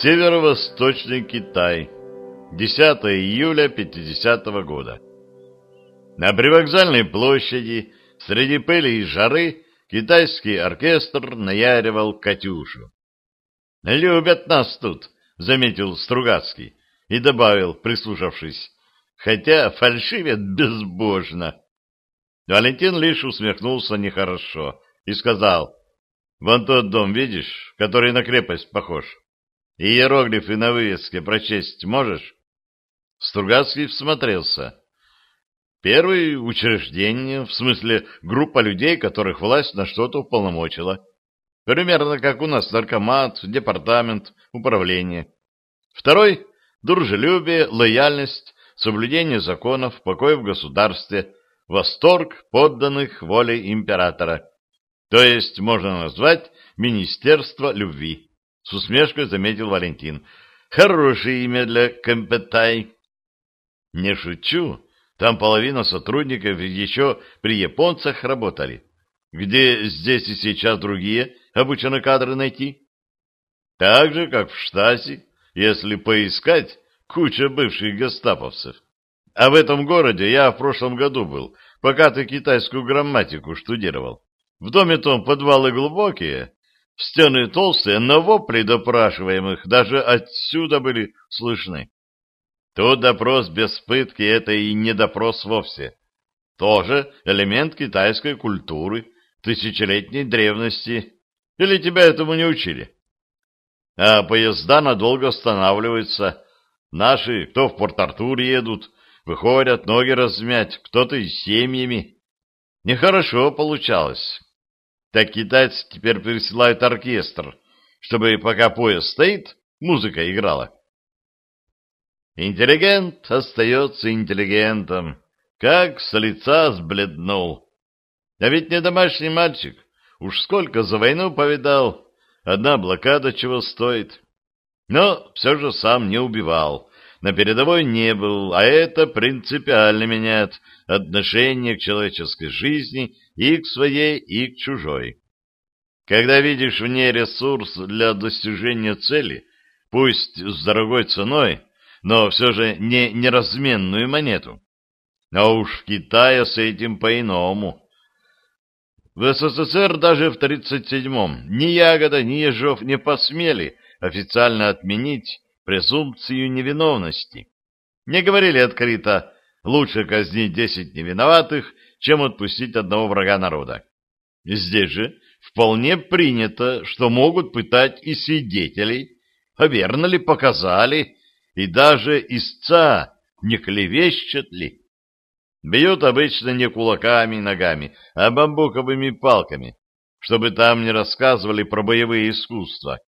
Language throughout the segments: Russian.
Северо-Восточный Китай. 10 июля 50 -го года. На привокзальной площади среди пыли и жары китайский оркестр наяривал «Катюшу». «Любят нас тут», — заметил Стругацкий и добавил, прислушавшись, «хотя фальшивят безбожно». Валентин лишь усмехнулся нехорошо и сказал, «Вон тот дом, видишь, который на крепость похож?» Иероглифы на вывеске прочесть можешь? Стругацкий всмотрелся. Первое учреждение, в смысле группа людей, которых власть на что-то уполномочила. Примерно как у нас наркомат, департамент, управление. Второй — дружелюбие, лояльность, соблюдение законов, покой в государстве, восторг подданных воле императора. То есть можно назвать Министерство любви. С усмешкой заметил Валентин. Хорошее имя для Компетай. Не шучу. Там половина сотрудников еще при японцах работали. Где здесь и сейчас другие обученные кадры найти? Так же, как в Штасе, если поискать, куча бывших гестаповцев. А в этом городе я в прошлом году был, пока ты китайскую грамматику штудировал. В доме том подвалы глубокие, Стены толстые, но вопли допрашиваемых даже отсюда были слышны. Тут допрос без пытки — это и не допрос вовсе. Тоже элемент китайской культуры, тысячелетней древности. Или тебя этому не учили? А поезда надолго останавливаются. Наши, кто в Порт-Артур едут, выходят ноги размять, кто-то и семьями. Нехорошо получалось. Так китайцы теперь присылают оркестр, чтобы пока поезд стоит, музыка играла. Интеллигент остается интеллигентом, как с лица сбледнул. А ведь не домашний мальчик, уж сколько за войну повидал, одна блокада чего стоит. Но все же сам не убивал, на передовой не был, а это принципиально меняет отношение к человеческой жизни и к своей, и к чужой. Когда видишь в ней ресурс для достижения цели, пусть с дорогой ценой, но все же не неразменную монету. А уж в Китае с этим по-иному. В СССР даже в 1937-м ни Ягода, ни Ежов не посмели официально отменить презумпцию невиновности. Не говорили открыто «лучше казнить десять невиноватых, чем отпустить одного врага народа. Здесь же вполне принято, что могут пытать и свидетелей, а верно ли показали, и даже истца не клевещет ли. Бьют обычно не кулаками и ногами, а бамбуковыми палками, чтобы там не рассказывали про боевые искусства.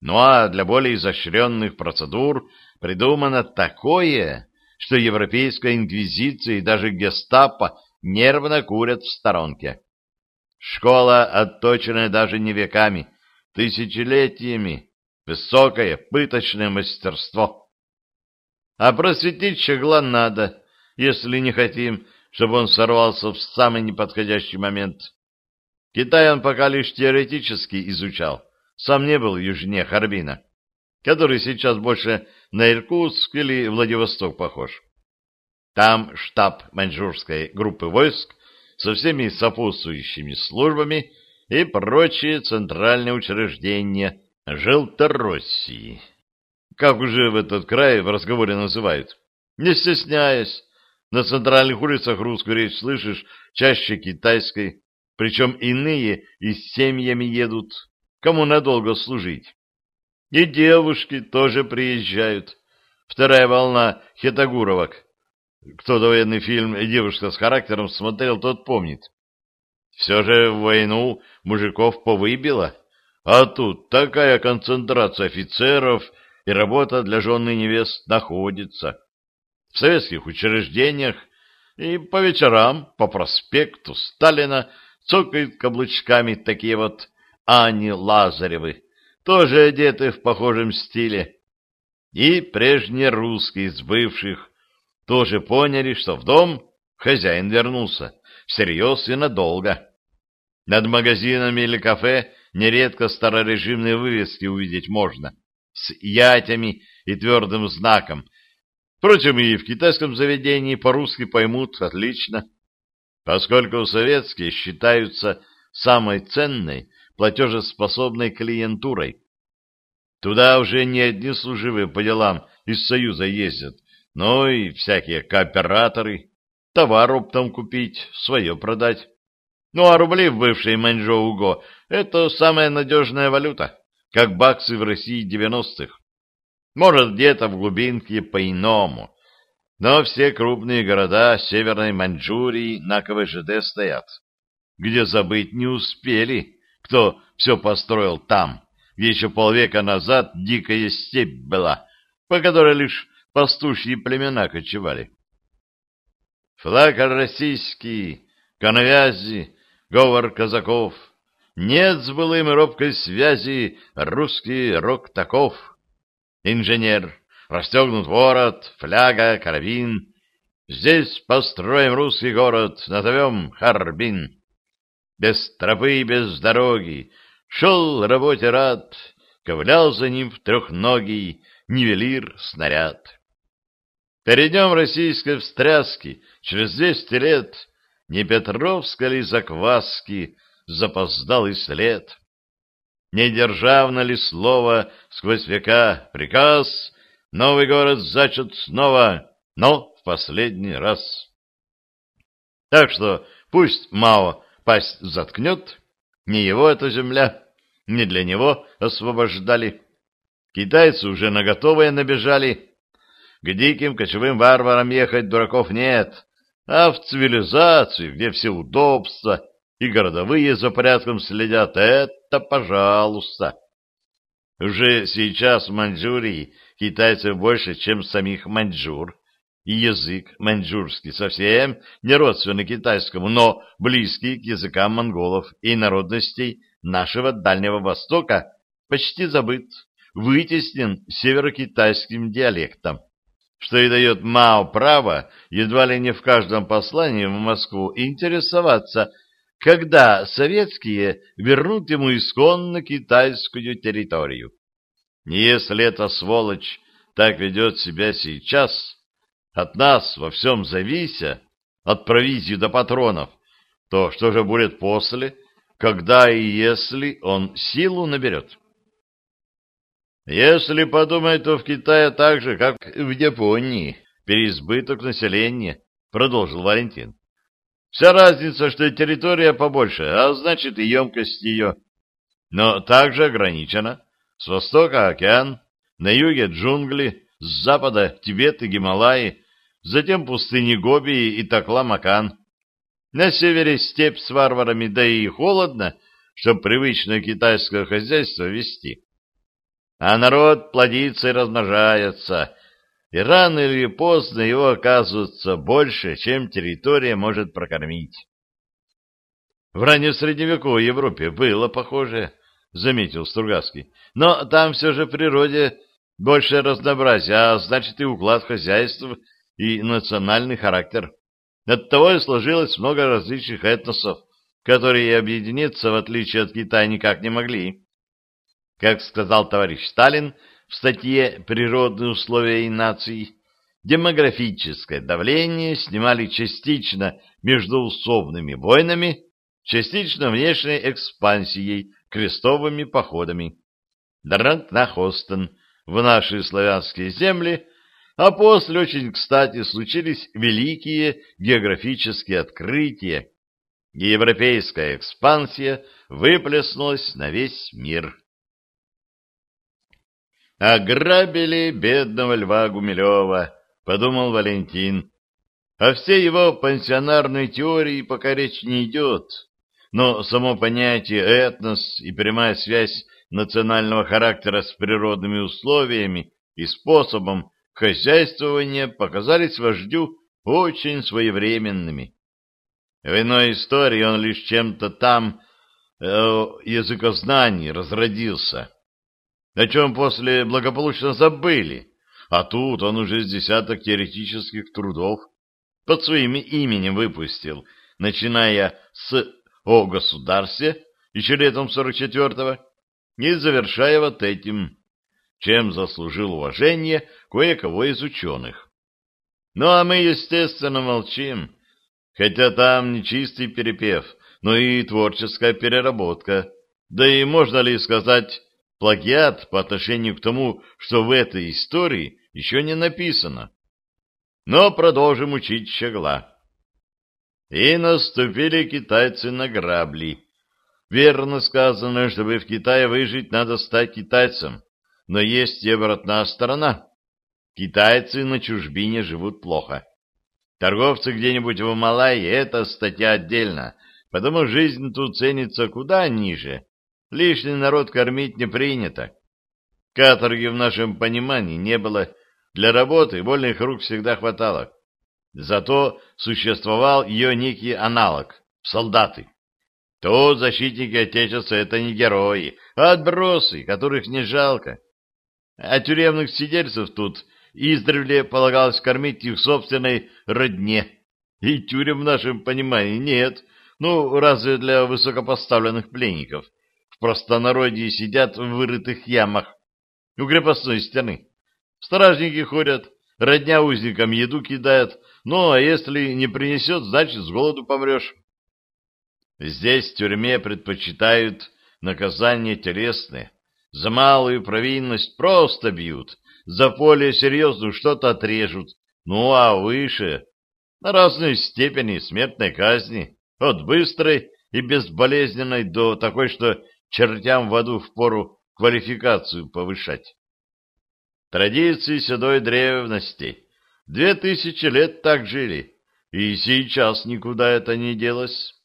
Ну а для более изощренных процедур придумано такое, что европейская инквизиция и даже гестапо нервно курят в сторонке. Школа, отточенная даже не веками, тысячелетиями, высокое пыточное мастерство. А просветить щегла надо, если не хотим, чтобы он сорвался в самый неподходящий момент. Китай он пока лишь теоретически изучал, сам не был южнее Харбина, который сейчас больше на Иркутск или Владивосток похож. Там штаб маньчжурской группы войск со всеми сопутствующими службами и прочие центральные учреждения Желтороссии. Как уже в этот край в разговоре называют. Не стесняясь, на центральных улицах русскую речь слышишь чаще китайской, причем иные и с семьями едут, кому надолго служить. И девушки тоже приезжают. Вторая волна хитогуровок кто довоенный фильм «Девушка с характером» смотрел, тот помнит. Все же в войну мужиков повыбило, а тут такая концентрация офицеров и работа для жены невест находится. В советских учреждениях и по вечерам по проспекту Сталина цокают каблучками такие вот Ани Лазаревы, тоже одеты в похожем стиле. И прежние русские из бывших тоже поняли, что в дом хозяин вернулся, всерьез и надолго. Над магазинами или кафе нередко старорежимные вывески увидеть можно. с ятями и твердым знаком. Впрочем, и в китайском заведении по-русски поймут отлично, поскольку советские считаются самой ценной платежеспособной клиентурой. Туда уже не одни служивые по делам из Союза ездят, но и всякие кооператоры, товар оптом купить, свое продать. Ну а рубли в бывшей Маньчжоу-Го — это самая надежная валюта, как баксы в России девяностых. Может, где-то в глубинке по-иному, но все крупные города Северной Маньчжурии на КВЖД стоят, где забыть не успели, кто все построил там, еще полвека назад дикая степь была, по которой лишь пастушьи племена кочевали. Флаг российский, коновязи, говор казаков, нет с былым робкой связи русский рок таков. Инженер, расстегнут ворот, фляга, карабин. Здесь построим русский город, назовем Харбин. Без тропы и без дороги, шел работе рад, ковылял за ним в трехногий нивелир-снаряд. Перейдем российской встряски через двести лет, не Петровска ли закваски запоздалый след? Не державно ли слово сквозь века приказ, новый город зачат снова, но в последний раз? Так что пусть Мао пасть заткнет, не его эта земля, не для него освобождали. Китайцы уже наготовые набежали. К диким кочевым варварам ехать дураков нет, а в цивилизации, где все удобства и городовые за порядком следят, это пожалуйста. Уже сейчас в Маньчжурии китайцев больше, чем самих маньчжур, и язык маньчжурский совсем не родственный китайскому, но близкий к языкам монголов и народностей нашего Дальнего Востока, почти забыт, вытеснен северокитайским диалектом что и дает Мао право едва ли не в каждом послании в Москву интересоваться, когда советские вернут ему исконно китайскую территорию. Если эта сволочь так ведет себя сейчас, от нас во всем завися, от провизии до патронов, то что же будет после, когда и если он силу наберет? Если подумать, то в Китае так же, как в Японии, переизбыток населения, продолжил Валентин. Вся разница, что территория побольше, а значит и емкость ее. Но также ограничена. С востока океан, на юге джунгли, с запада Тибет и Гималаи, затем пустыни Гоби и Такла-Макан. На севере степь с варварами, да и холодно, чтобы привычное китайское хозяйство вести а народ плодится и размножается, и рано или поздно его оказывается больше, чем территория может прокормить. В раннем средневековой Европе было похоже, заметил Стругацкий, но там все же в природе больше разнообразия, а значит и уклад хозяйства и национальный характер. Оттого и сложилось много различных этносов, которые объединиться, в отличие от Китая, никак не могли. Как сказал товарищ Сталин в статье «Природные условия и нации», демографическое давление снимали частично междуусобными войнами, частично внешней экспансией, крестовыми походами. Дрант на Хостон, в наши славянские земли, а после очень кстати случились великие географические открытия, и европейская экспансия выплеснулась на весь мир. Ограбили бедного льва Гумилева, подумал Валентин. О всей его пансионарной теории пока речь не идет, но само понятие этнос и прямая связь национального характера с природными условиями и способом хозяйствования показались вождю очень своевременными. В иной истории он лишь чем-то там э, языкознаний разродился о чем после благополучно забыли, а тут он уже с десяток теоретических трудов под своим именем выпустил, начиная с «О государстве» еще летом 44-го и завершая вот этим чем заслужил уважение кое-кого из ученых. Ну а мы, естественно, молчим, хотя там не чистый перепев, но и творческая переработка. Да и можно ли сказать плагиат по отношению к тому, что в этой истории еще не написано? Но продолжим учить щегла. И наступили китайцы на грабли. Верно сказано, чтобы в Китае выжить, надо стать китайцем. Но есть и обратная сторона. Китайцы на чужбине живут плохо. Торговцы где-нибудь в Малайи — это статья отдельно, потому жизнь тут ценится куда ниже. Лишний народ кормить не принято. Каторги в нашем понимании не было. Для работы вольных рук всегда хватало. Зато существовал ее некий аналог — солдаты. То защитники Отечества — это не герои, а отбросы, которых не жалко. А тюремных сидельцев тут издревле полагалось кормить их собственной родне. И тюрем в нашем понимании нет, ну, разве для высокопоставленных пленников. В простонародье сидят в вырытых ямах у крепостной стены. Стражники ходят, родня узникам еду кидает, ну, а если не принесет, значит, с голоду помрешь. Здесь в тюрьме предпочитают наказание телесное. За малую провинность просто бьют, за более серьезную что-то отрежут. Ну, а выше на разной степени смертной казни, от быстрой и безболезненной до такой, что чертям в аду впору квалификацию повышать. Традиции седой древности. Две тысячи лет так жили, и сейчас никуда это не делось.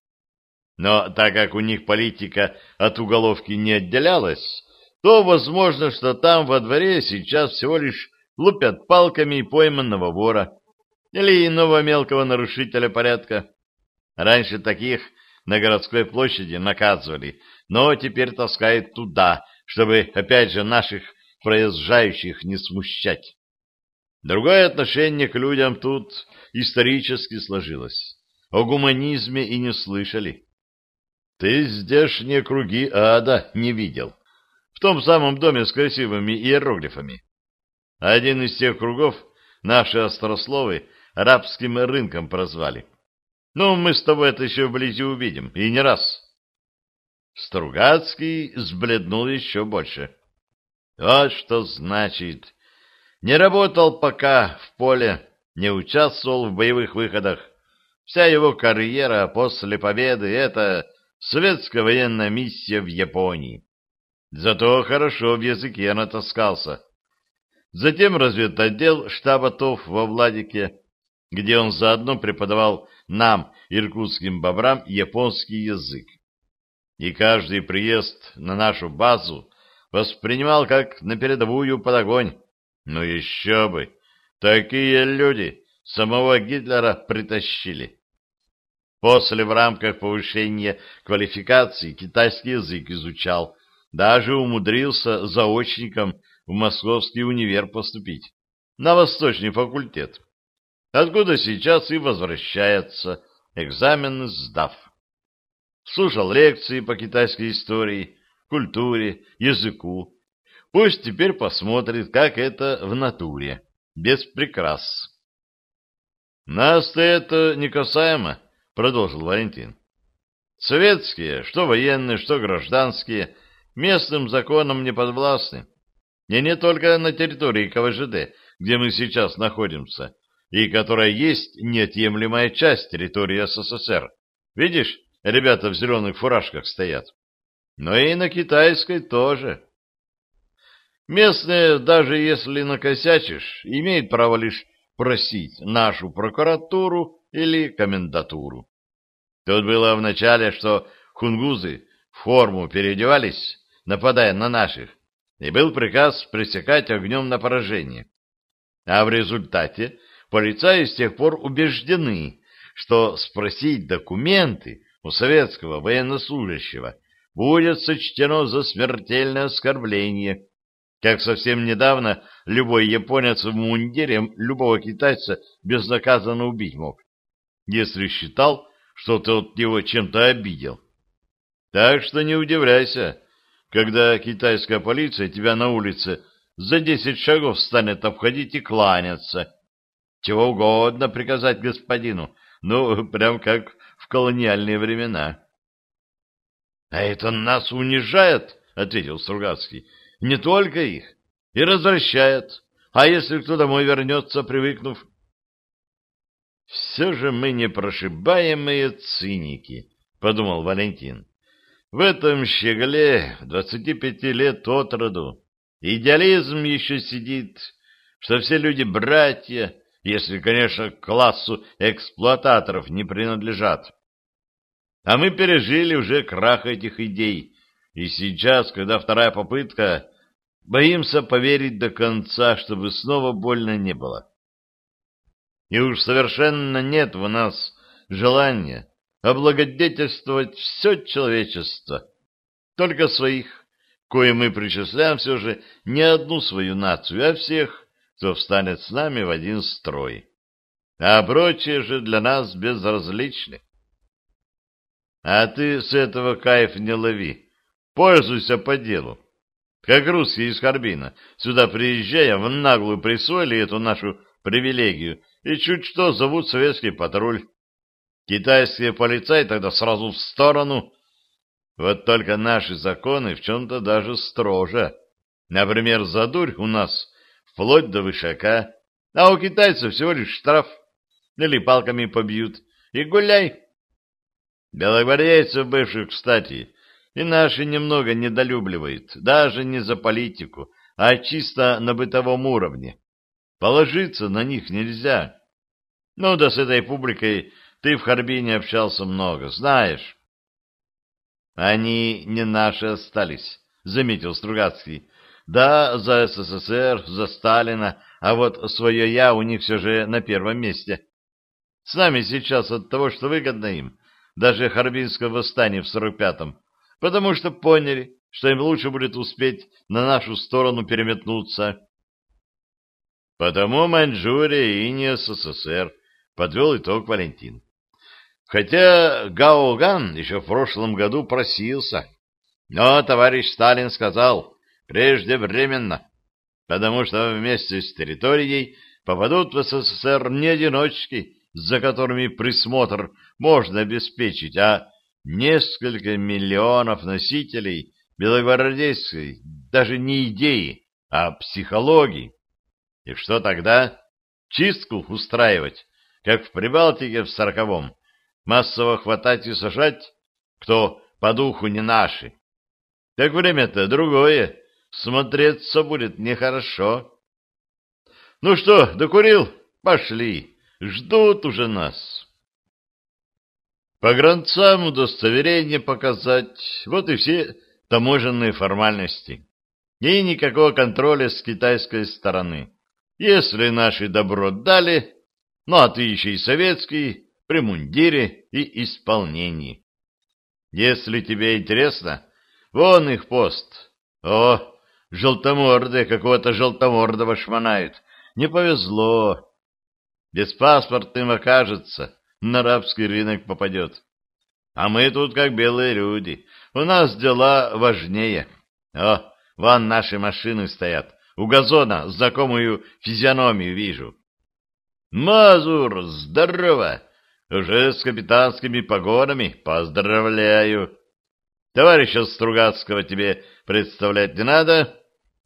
Но так как у них политика от уголовки не отделялась, то возможно, что там во дворе сейчас всего лишь лупят палками пойманного вора или иного мелкого нарушителя порядка. Раньше таких на городской площади наказывали, но теперь таскают туда, чтобы, опять же, наших проезжающих не смущать. Другое отношение к людям тут исторически сложилось. О гуманизме и не слышали. Ты здешние круги ада не видел. В том самом доме с красивыми иероглифами. Один из тех кругов наши острословы арабским рынком прозвали. Ну, мы с тобой это еще вблизи увидим, и не раз. Стругацкий сбледнул еще больше. Вот что значит. Не работал пока в поле, не участвовал в боевых выходах. Вся его карьера после победы — это советская военная миссия в Японии. Зато хорошо в языке натаскался. Затем разведотдел штаба ТОВ во Владике, где он заодно преподавал нам, иркутским бобрам, японский язык. И каждый приезд на нашу базу воспринимал как на передовую под огонь. Ну еще бы! Такие люди самого Гитлера притащили. После в рамках повышения квалификации китайский язык изучал, даже умудрился заочником в Московский универ поступить, на Восточный факультет, откуда сейчас и возвращается, экзамены сдав. Слушал лекции по китайской истории, культуре, языку. Пусть теперь посмотрит, как это в натуре, без прикрас. Нас-то это не касаемо, — продолжил Валентин. «Советские, что военные, что гражданские, местным законам не подвластны. И не только на территории КВЖД, где мы сейчас находимся, и которая есть неотъемлемая часть территории СССР. Видишь, ребята в зеленых фуражках стоят. Но и на китайской тоже. Местные, даже если накосячишь, имеют право лишь просить нашу прокуратуру или комендатуру. Тут было вначале, что хунгузы в форму переодевались, нападая на наших, и был приказ пресекать огнем на поражение. А в результате полицаи с тех пор убеждены, что спросить документы у советского военнослужащего будет сочтено за смертельное оскорбление, как совсем недавно любой японец в мундире любого китайца безнаказанно убить мог если считал, что тот его чем-то обидел. Так что не удивляйся, когда китайская полиция тебя на улице за десять шагов станет обходить и кланяться. Чего угодно приказать господину, ну, прям как в колониальные времена. — А это нас унижает, — ответил Стругацкий. — Не только их. И развращает. А если кто домой вернется, привыкнув? — Все же мы непрошибаемые циники, — подумал Валентин. В этом щегле двадцати пяти лет от роду идеализм еще сидит, что все люди братья, если, конечно, к классу эксплуататоров не принадлежат. А мы пережили уже крах этих идей, и сейчас, когда вторая попытка, боимся поверить до конца, чтобы снова больно не было. И уж совершенно нет в нас желания облагодетельствовать все человечество, только своих, кое мы причисляем все же не одну свою нацию, а всех, кто встанет с нами в один строй. А прочие же для нас безразличны. А ты с этого кайф не лови, пользуйся по делу. Как русские из Харбина, сюда приезжая, в наглую присвоили эту нашу привилегию и чуть что зовут советский патруль. Китайские полицаи тогда сразу в сторону. Вот только наши законы в чем-то даже строже. Например, за дурь у нас вплоть до вышака, а у китайцев всего лишь штраф. Или палками побьют. И гуляй. Белогвардейцев бывших, кстати, и наши немного недолюбливают, даже не за политику, а чисто на бытовом уровне. Положиться на них нельзя. Ну да с этой публикой ты в Харбине общался много, знаешь. Они не наши остались, заметил Стругацкий. Да, за СССР, за Сталина, а вот свое «я» у них все же на первом месте. С нами сейчас от того, что выгодно им, даже Харбинское восстание в 45-м, потому что поняли, что им лучше будет успеть на нашу сторону переметнуться. Потому Маньчжурия и не СССР, подвел итог Валентин. Хотя Гаоган еще в прошлом году просился. Но товарищ Сталин сказал, преждевременно, потому что вместе с территорией попадут в СССР не одиночки, за которыми присмотр можно обеспечить, а несколько миллионов носителей белогвардейской даже не идеи, а психологии. И что тогда? Чистку устраивать, как в Прибалтике в сороковом, массово хватать и сажать, кто по духу не наши. Так время-то другое, смотреться будет нехорошо. Ну что, докурил? Пошли, ждут уже нас. По гранцам удостоверение показать, вот и все таможенные формальности. И никакого контроля с китайской стороны. Если наши добро дали, ну а ты еще и советский, при мундире и исполнении. Если тебе интересно, вон их пост. О, желтоморды какого-то желтомордого шмонают. Не повезло. Беспаспортным окажется, на рабский рынок попадет. А мы тут как белые люди. У нас дела важнее. О, вон наши машины стоят. У газона знакомую физиономию вижу. Мазур, здорово! Уже с капитанскими погонами. Поздравляю. Товарища Стругацкого тебе представлять не надо.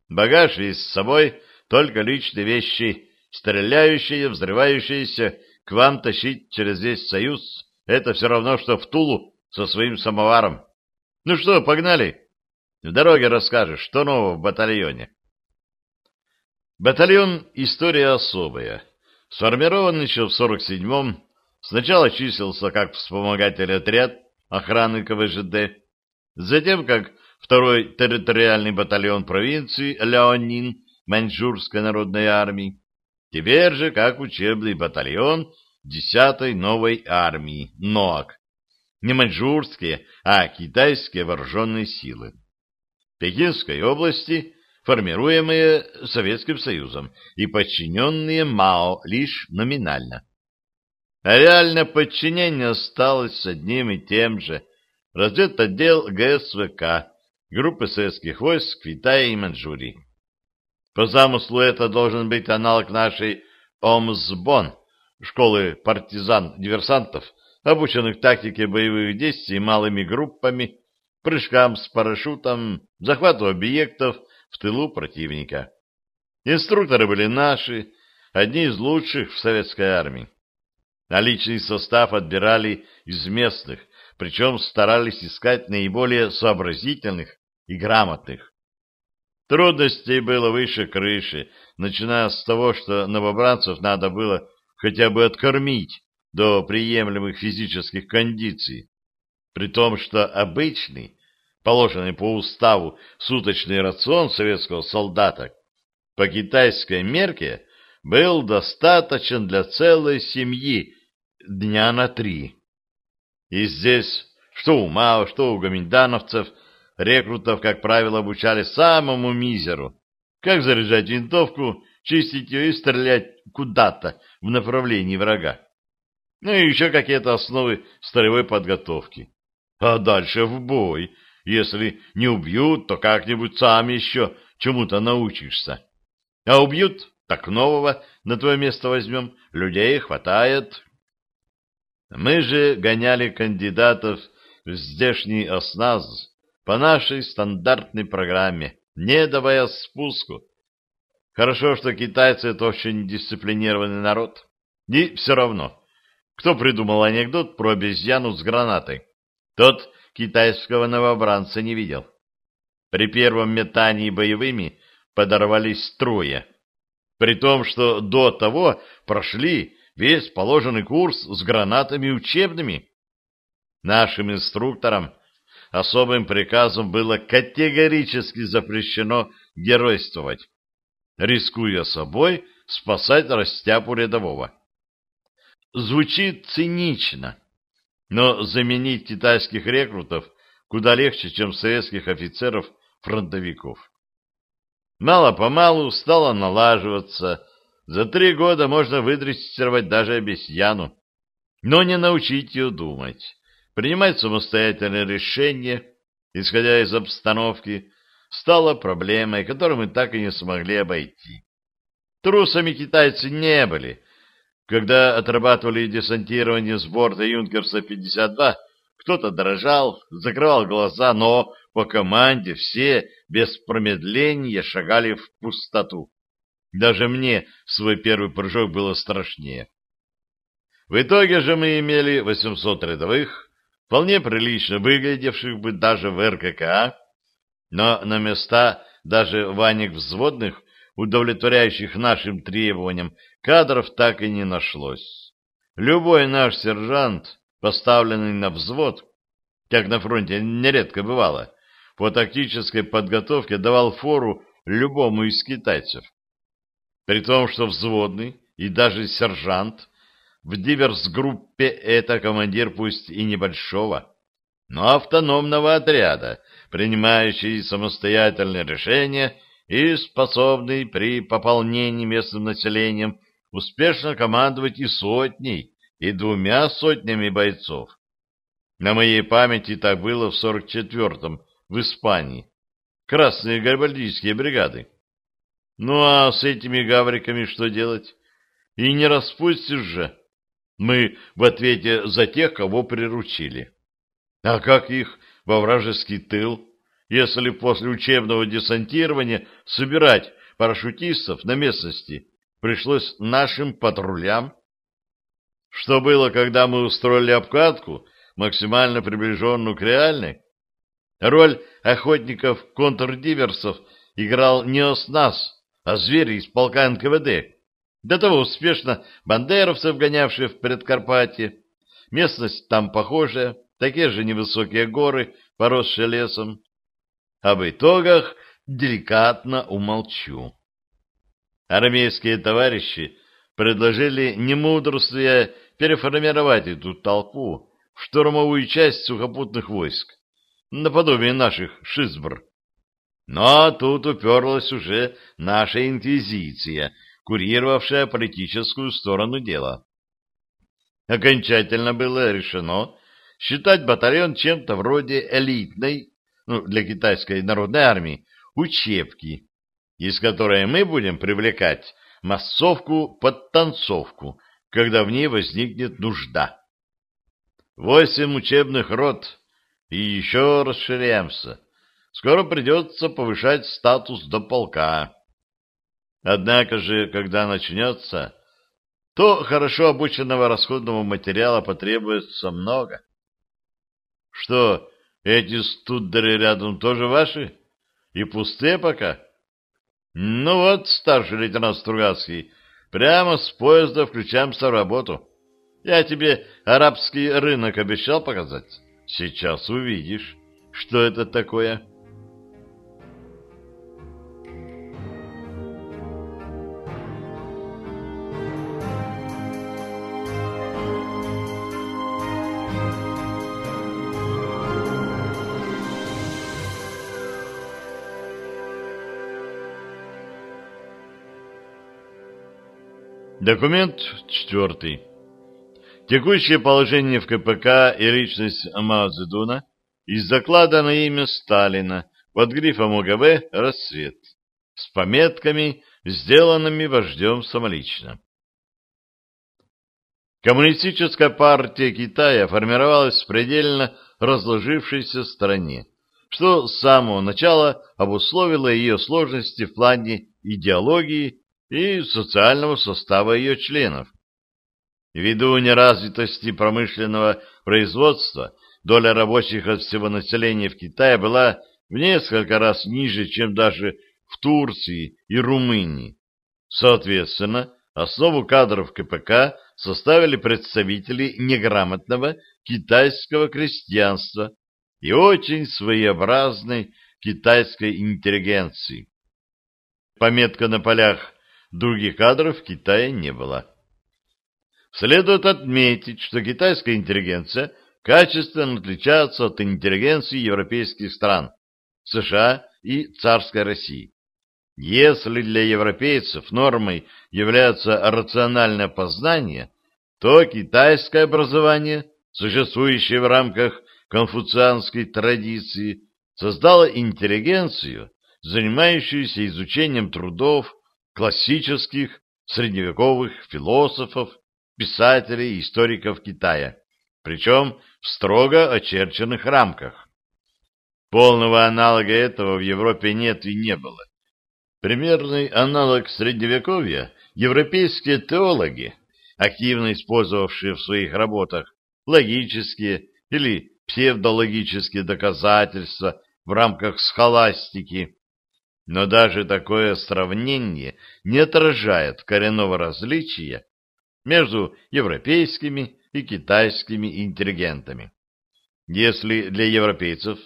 Багаж весь с собой, только личные вещи, стреляющие, взрывающиеся, к вам тащить через весь Союз. Это все равно, что в Тулу со своим самоваром. Ну что, погнали? В дороге расскажешь, что нового в батальоне. Батальон — история особая. Сформирован еще в 47-м, Сначала числился как вспомогательный отряд охраны КВЖД, затем как второй территориальный батальон провинции Леонин Маньчжурской народной армии, теперь же как учебный батальон 10-й новой армии НОАК, не маньчжурские, а китайские вооруженные силы. Пекинской области, формируемые Советским Союзом и подчиненные МАО лишь номинально. А реальное подчинение осталось с одним и тем же. Разведотдел ГСВК, группы советских войск в Китае и Маньчжурии. По замыслу это должен быть аналог нашей ОМСБОН, школы партизан-диверсантов, обученных тактике боевых действий малыми группами, прыжкам с парашютом, захвату объектов в тылу противника. Инструкторы были наши, одни из лучших в советской армии. А личный состав отбирали из местных, причем старались искать наиболее сообразительных и грамотных. Трудностей было выше крыши, начиная с того, что новобранцев надо было хотя бы откормить до приемлемых физических кондиций, при том, что обычный, положенный по уставу суточный рацион советского солдата по китайской мерке был достаточен для целой семьи дня на три. И здесь, что у Мао, что у гоминдановцев, рекрутов, как правило, обучали самому мизеру, как заряжать винтовку, чистить ее и стрелять куда-то в направлении врага. Ну и еще какие-то основы строевой подготовки. А дальше в бой. Если не убьют, то как-нибудь сам еще чему-то научишься. А убьют, так нового на твое место возьмем. Людей хватает. Мы же гоняли кандидатов в здешний осназ по нашей стандартной программе, не давая спуску. Хорошо, что китайцы — это очень дисциплинированный народ. И все равно, кто придумал анекдот про обезьяну с гранатой, тот китайского новобранца не видел. При первом метании боевыми подорвались трое, при том, что до того прошли весь положенный курс с гранатами учебными. Нашим инструкторам особым приказом было категорически запрещено геройствовать, рискуя собой спасать растяпу рядового. Звучит цинично, но заменить китайских рекрутов куда легче, чем советских офицеров-фронтовиков. Мало-помалу стало налаживаться за три года можно выдрессировать даже обезьяну, но не научить ее думать, принимать самостоятельные решения, исходя из обстановки, стала проблемой, которую мы так и не смогли обойти. Трусами китайцы не были. Когда отрабатывали десантирование с борта Юнкерса-52, кто-то дрожал, закрывал глаза, но по команде все без промедления шагали в пустоту. Даже мне свой первый прыжок было страшнее. В итоге же мы имели 800 рядовых, вполне прилично выглядевших бы даже в РККА, но на места даже ваник взводных, удовлетворяющих нашим требованиям, кадров так и не нашлось. Любой наш сержант, поставленный на взвод, как на фронте нередко бывало, по тактической подготовке давал фору любому из китайцев. При том, что взводный и даже сержант в диверс-группе это командир пусть и небольшого, но автономного отряда, принимающий самостоятельные решения и способный при пополнении местным населением успешно командовать и сотней, и двумя сотнями бойцов. На моей памяти так было в 44-м в Испании. Красные гарибальдийские бригады. Ну а с этими гавриками что делать? И не распустишь же. Мы в ответе за тех, кого приручили. А как их во вражеский тыл, если после учебного десантирования собирать парашютистов на местности пришлось нашим патрулям? Что было, когда мы устроили обкатку, максимально приближенную к реальной? Роль охотников-контрдиверсов играл не ОСНАС, а звери из полка НКВД, до того успешно бандеровцев, гонявшие в Предкарпатье. Местность там похожая, такие же невысокие горы, поросшие лесом. Об итогах деликатно умолчу. Армейские товарищи предложили, не мудрствуя, переформировать эту толпу в штурмовую часть сухопутных войск, наподобие наших шизбр. Но тут уперлась уже наша инквизиция, курировавшая политическую сторону дела. Окончательно было решено считать батальон чем-то вроде элитной, ну, для китайской народной армии, учебки, из которой мы будем привлекать массовку под танцовку, когда в ней возникнет нужда. Восемь учебных рот, и еще расширяемся. Скоро придется повышать статус до полка. Однако же, когда начнется, то хорошо обученного расходного материала потребуется много. Что, эти студеры рядом тоже ваши? И пустые пока? Ну вот, старший лейтенант Стругацкий, прямо с поезда включаемся в работу. Я тебе арабский рынок обещал показать. Сейчас увидишь, что это такое. Документ четвертый. Текущее положение в КПК и личность Мао Цзэдуна из заклада на имя Сталина под грифом ОГБ «Рассвет» с пометками, сделанными вождем самолично. Коммунистическая партия Китая формировалась в предельно разложившейся стране, что с самого начала обусловило ее сложности в плане идеологии и социального состава ее членов. Ввиду неразвитости промышленного производства, доля рабочих от всего населения в Китае была в несколько раз ниже, чем даже в Турции и Румынии. Соответственно, основу кадров КПК составили представители неграмотного китайского крестьянства и очень своеобразной китайской интеллигенции. Пометка на полях Других кадров в Китае не было. Следует отметить, что китайская интеллигенция качественно отличается от интеллигенции европейских стран, США и царской России. Если для европейцев нормой является рациональное познание, то китайское образование, существующее в рамках конфуцианской традиции, создало интеллигенцию, занимающуюся изучением трудов классических средневековых философов, писателей и историков Китая, причем в строго очерченных рамках. Полного аналога этого в Европе нет и не было. Примерный аналог Средневековья европейские теологи, активно использовавшие в своих работах логические или псевдологические доказательства в рамках схоластики, но даже такое сравнение не отражает коренного различия между европейскими и китайскими интеллигентами. Если для европейцев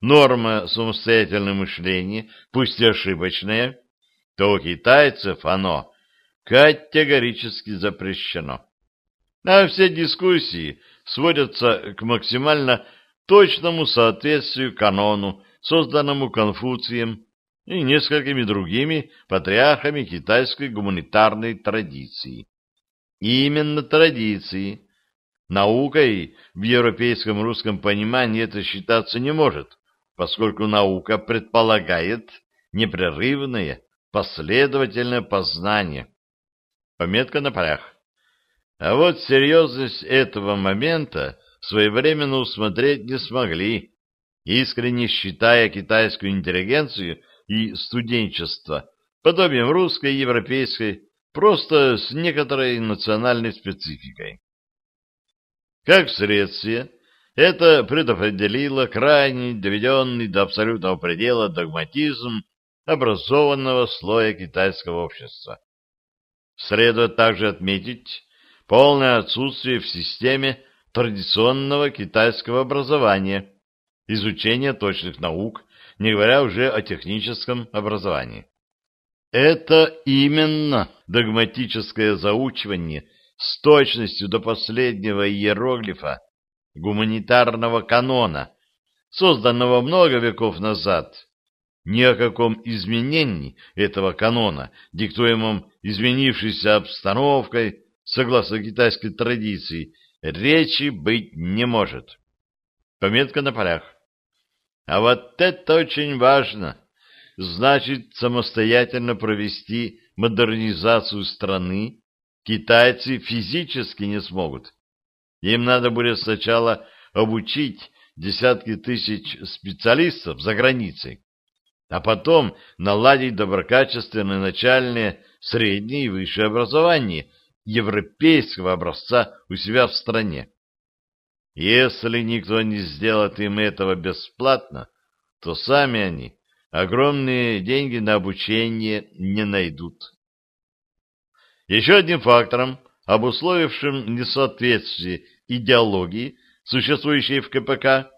норма самостоятельного мышления, пусть и ошибочная, то у китайцев оно категорически запрещено. А все дискуссии сводятся к максимально точному соответствию канону, созданному Конфуцием и несколькими другими патриархами китайской гуманитарной традиции. И именно традиции. Наукой в европейском русском понимании это считаться не может, поскольку наука предполагает непрерывное, последовательное познание. Пометка на полях. А вот серьезность этого момента своевременно усмотреть не смогли, искренне считая китайскую интеллигенцию – и студенчества, подобием русской и европейской, просто с некоторой национальной спецификой. Как следствие, это предопределило крайне доведенный до абсолютного предела догматизм образованного слоя китайского общества. Следует также отметить полное отсутствие в системе традиционного китайского образования, изучения точных наук не говоря уже о техническом образовании. Это именно догматическое заучивание с точностью до последнего иероглифа гуманитарного канона, созданного много веков назад. Ни о каком изменении этого канона, диктуемом изменившейся обстановкой, согласно китайской традиции, речи быть не может. Пометка на полях. А вот это очень важно. значит самостоятельно провести модернизацию страны, китайцы физически не смогут. Им надо будет сначала обучить десятки тысяч специалистов за границей, а потом наладить доброкачественное начальное, среднее и высшее образование европейского образца у себя в стране. Если никто не сделает им этого бесплатно, то сами они огромные деньги на обучение не найдут. Еще одним фактором, обусловившим несоответствие идеологии, существующей в КПК,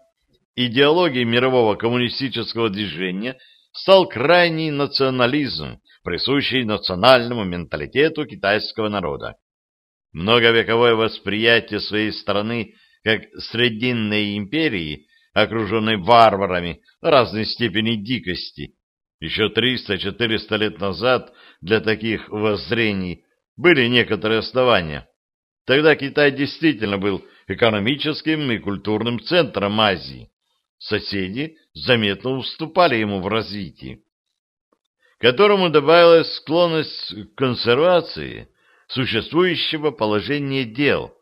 идеологии мирового коммунистического движения, стал крайний национализм, присущий национальному менталитету китайского народа. Многовековое восприятие своей страны как Срединной империи, окруженной варварами разной степени дикости, еще 300-400 лет назад для таких воззрений были некоторые основания. Тогда Китай действительно был экономическим и культурным центром Азии. Соседи заметно уступали ему в развитии, которому добавилась склонность к консервации существующего положения дел,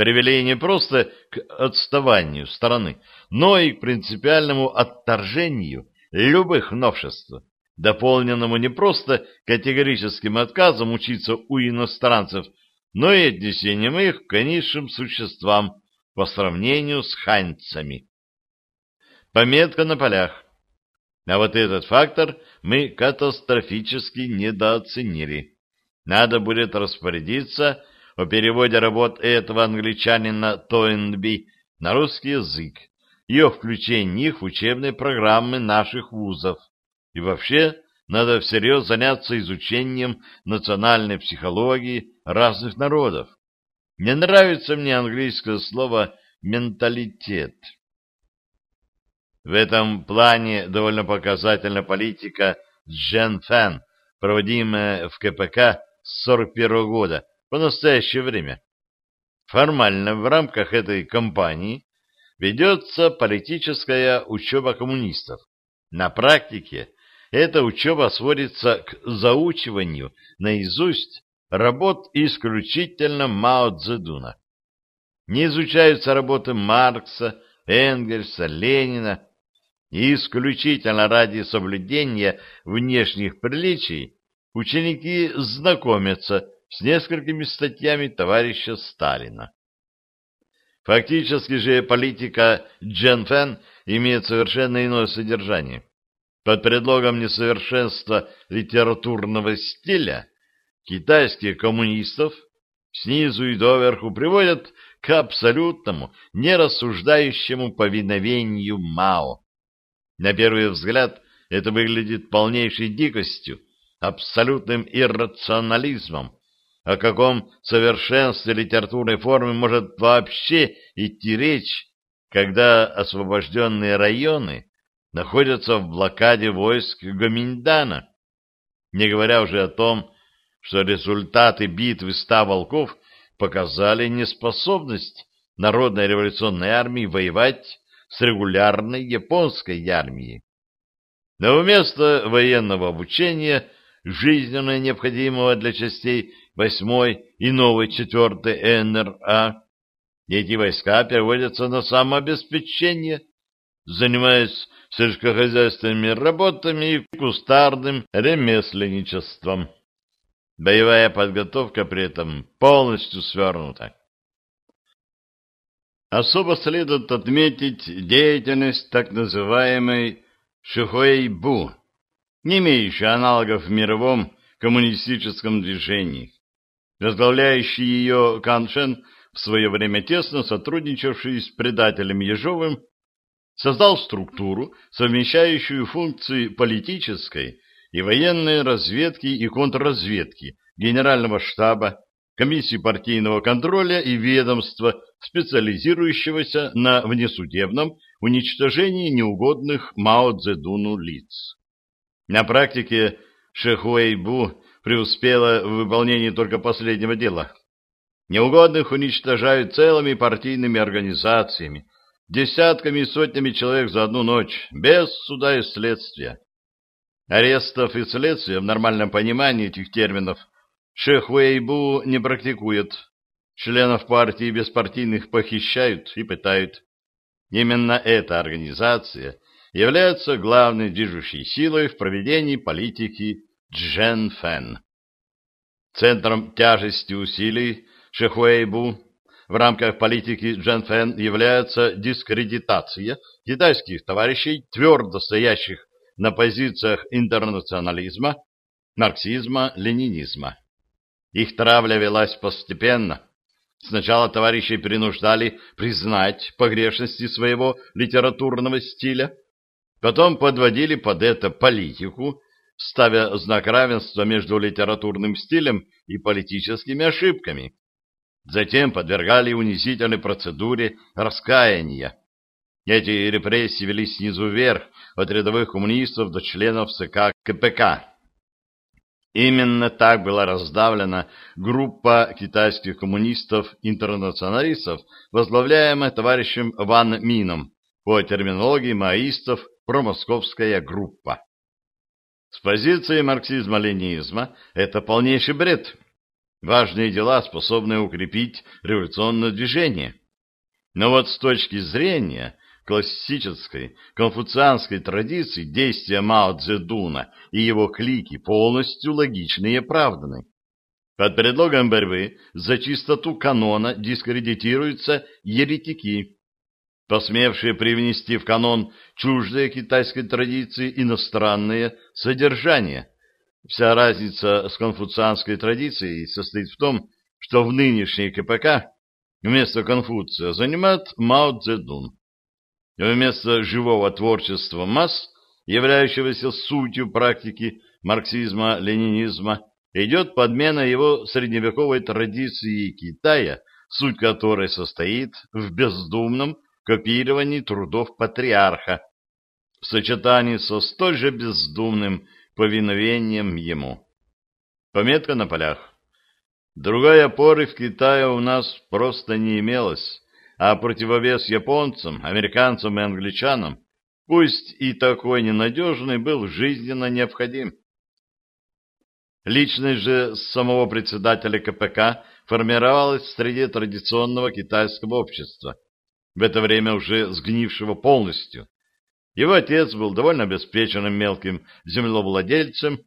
привели не просто к отставанию стороны, но и к принципиальному отторжению любых новшеств, дополненному не просто категорическим отказом учиться у иностранцев, но и отнесением их к низшим существам по сравнению с ханьцами. Пометка на полях. А вот этот фактор мы катастрофически недооценили. Надо будет распорядиться о переводе работ этого англичанина Тойнби на русский язык и о включении их в учебные программы наших вузов. И вообще, надо всерьез заняться изучением национальной психологии разных народов. Не нравится мне английское слово «менталитет». В этом плане довольно показательна политика Джен Фэн, проводимая в КПК с 1941 года по настоящее время. Формально в рамках этой кампании ведется политическая учеба коммунистов. На практике эта учеба сводится к заучиванию наизусть работ исключительно Мао Цзэдуна. Не изучаются работы Маркса, Энгельса, Ленина, и исключительно ради соблюдения внешних приличий ученики знакомятся с несколькими статьями товарища Сталина. Фактически же политика Джен Фэн имеет совершенно иное содержание. Под предлогом несовершенства литературного стиля китайских коммунистов снизу и доверху приводят к абсолютному, нерассуждающему повиновению Мао. На первый взгляд это выглядит полнейшей дикостью, абсолютным иррационализмом, о каком совершенстве литературной формы может вообще идти речь, когда освобожденные районы находятся в блокаде войск Гоминдана, не говоря уже о том, что результаты битвы ста волков показали неспособность Народной революционной армии воевать с регулярной японской армией. Но вместо военного обучения, жизненно необходимого для частей 8 и новой 4 НРА, эти войска переводятся на самообеспечение, занимаясь сельскохозяйственными работами и кустарным ремесленничеством. Боевая подготовка при этом полностью свернута. Особо следует отметить деятельность так называемой Шихуэйбу, не имеющей аналогов в мировом коммунистическом движении. Возглавляющий ее Каншен, в свое время тесно сотрудничавший с предателем Ежовым, создал структуру, совмещающую функции политической и военной разведки и контрразведки, генерального штаба, комиссии партийного контроля и ведомства, специализирующегося на внесудебном уничтожении неугодных Мао Цзэдуну лиц. На практике Шехуэйбу преуспела в выполнении только последнего дела. Неугодных уничтожают целыми партийными организациями, десятками и сотнями человек за одну ночь, без суда и следствия. Арестов и следствия в нормальном понимании этих терминов Шех Уэйбу не практикует. Членов партии и беспартийных похищают и пытают. Именно эта организация является главной движущей силой в проведении политики Джен Фэн. Центром тяжести усилий Шехуэйбу в рамках политики Джен Фэн является дискредитация китайских товарищей, твердо стоящих на позициях интернационализма, марксизма, ленинизма. Их травля велась постепенно. Сначала товарищей принуждали признать погрешности своего литературного стиля, потом подводили под это политику, ставя знак равенства между литературным стилем и политическими ошибками. Затем подвергали унизительной процедуре раскаяния. Эти репрессии велись снизу вверх, от рядовых коммунистов до членов ЦК КПК. Именно так была раздавлена группа китайских коммунистов-интернационалистов, возглавляемая товарищем Ван Мином, по терминологии маоистов промосковская группа. С позиции марксизма-ленинизма это полнейший бред. Важные дела, способные укрепить революционное движение. Но вот с точки зрения классической конфуцианской традиции действия Мао Цзэдуна и его клики полностью логичны и оправданы. Под предлогом борьбы за чистоту канона дискредитируются еретики, посмевшие привнести в канон чуждые китайской традиции иностранные содержания. Вся разница с конфуцианской традицией состоит в том, что в нынешней КПК вместо Конфуция занимает Мао Цзэдун. Вместо живого творчества масс, являющегося сутью практики марксизма-ленинизма, идет подмена его средневековой традиции Китая, суть которой состоит в бездумном копировании трудов патриарха, в сочетании со столь же бездумным повиновением ему. Пометка на полях. Другой опоры в Китае у нас просто не имелось, а противовес японцам, американцам и англичанам, пусть и такой ненадежный, был жизненно необходим. Личность же самого председателя КПК формировалась в среде традиционного китайского общества – в это время уже сгнившего полностью. Его отец был довольно обеспеченным мелким землевладельцем,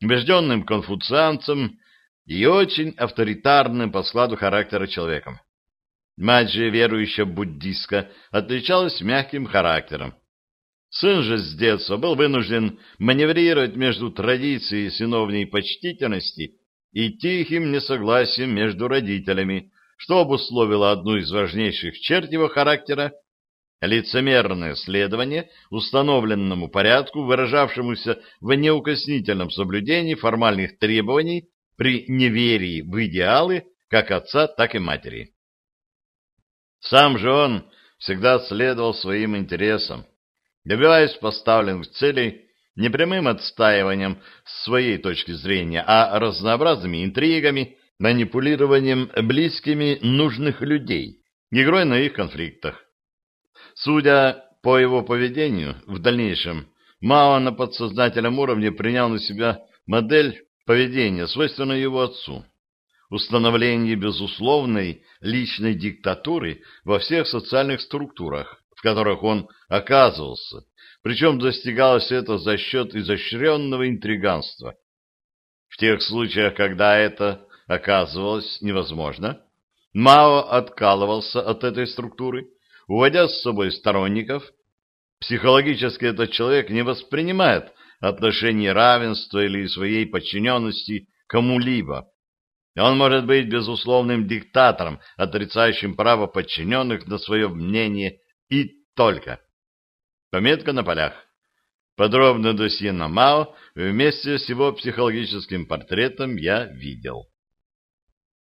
убежденным конфуцианцем и очень авторитарным по складу характера человеком. Мать же, верующая буддистка, отличалась мягким характером. Сын же с детства был вынужден маневрировать между традицией сыновней почтительности и тихим несогласием между родителями, что обусловило одну из важнейших черт его характера – лицемерное следование установленному порядку, выражавшемуся в неукоснительном соблюдении формальных требований при неверии в идеалы как отца, так и матери. Сам же он всегда следовал своим интересам, добиваясь поставленных целей не прямым отстаиванием своей точки зрения, а разнообразными интригами, манипулированием близкими нужных людей, игрой на их конфликтах. Судя по его поведению, в дальнейшем Мао на подсознательном уровне принял на себя модель поведения, свойственную его отцу. Установление безусловной личной диктатуры во всех социальных структурах, в которых он оказывался, причем достигалось это за счет изощренного интриганства. В тех случаях, когда это оказывалось невозможно, Мао откалывался от этой структуры, уводя с собой сторонников. Психологически этот человек не воспринимает отношение равенства или своей подчиненности кому-либо. Он может быть безусловным диктатором, отрицающим право подчиненных на свое мнение и только. Пометка на полях. Подробно досье на Мао вместе с его психологическим портретом я видел.